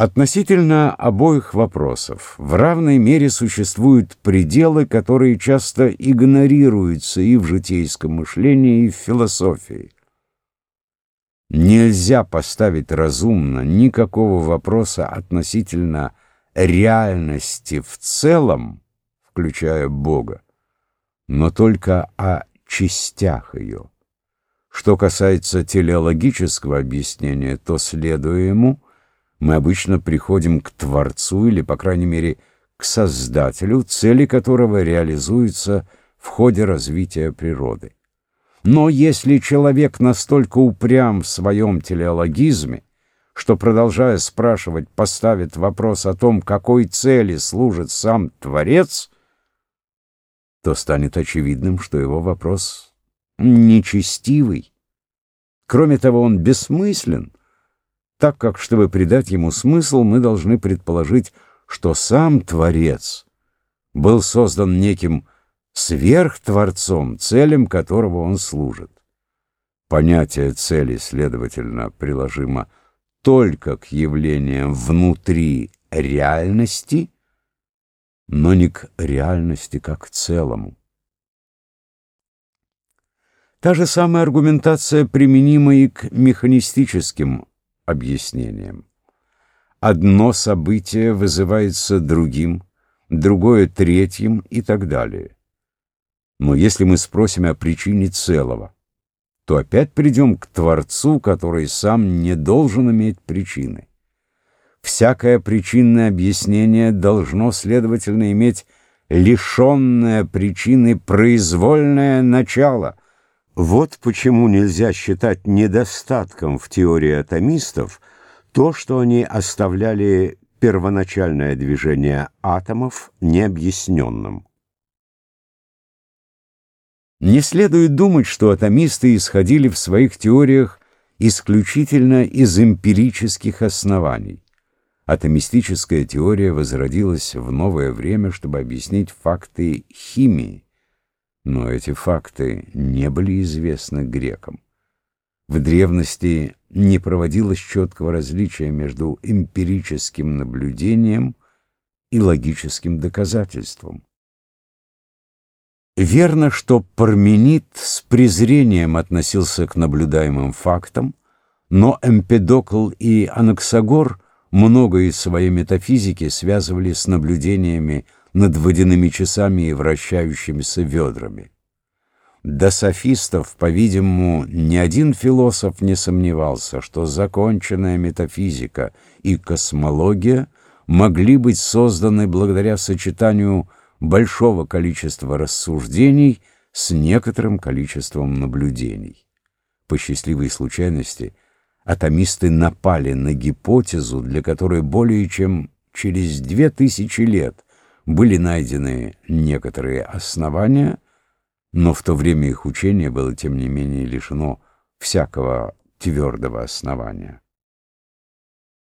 Относительно обоих вопросов в равной мере существуют пределы, которые часто игнорируются и в житейском мышлении, и в философии. Нельзя поставить разумно никакого вопроса относительно реальности в целом, включая Бога, но только о частях ее. Что касается телеологического объяснения, то, следуя ему, мы обычно приходим к Творцу или, по крайней мере, к Создателю, цели которого реализуются в ходе развития природы. Но если человек настолько упрям в своем телеологизме, что, продолжая спрашивать, поставит вопрос о том, какой цели служит сам Творец, то станет очевидным, что его вопрос нечестивый. Кроме того, он бессмыслен, так как, чтобы придать ему смысл, мы должны предположить, что сам Творец был создан неким сверхтворцом, целям которого он служит. Понятие цели, следовательно, приложимо только к явлениям внутри реальности, но не к реальности как целому. Та же самая аргументация применима и к механистическим объяснениям. Одно событие вызывается другим, другое третьим и так далее. Но если мы спросим о причине целого, то опять придем к Творцу, который сам не должен иметь причины. Всякое причинное объяснение должно, следовательно, иметь лишенное причины произвольное начало. Вот почему нельзя считать недостатком в теории атомистов то, что они оставляли первоначальное движение атомов необъясненным. Не следует думать, что атомисты исходили в своих теориях исключительно из эмпирических оснований. Атомистическая теория возродилась в новое время, чтобы объяснить факты химии, но эти факты не были известны грекам. В древности не проводилось четкого различия между эмпирическим наблюдением и логическим доказательством. Верно, что Парменид с презрением относился к наблюдаемым фактам, но Эмпедокл и Анаксагор многое из своей метафизики связывали с наблюдениями над водяными часами и вращающимися ведрами. До софистов, по-видимому, ни один философ не сомневался, что законченная метафизика и космология могли быть созданы благодаря сочетанию большого количества рассуждений с некоторым количеством наблюдений. По счастливой случайности атомисты напали на гипотезу, для которой более чем через две тысячи лет были найдены некоторые основания, но в то время их учение было, тем не менее, лишено всякого твердого основания.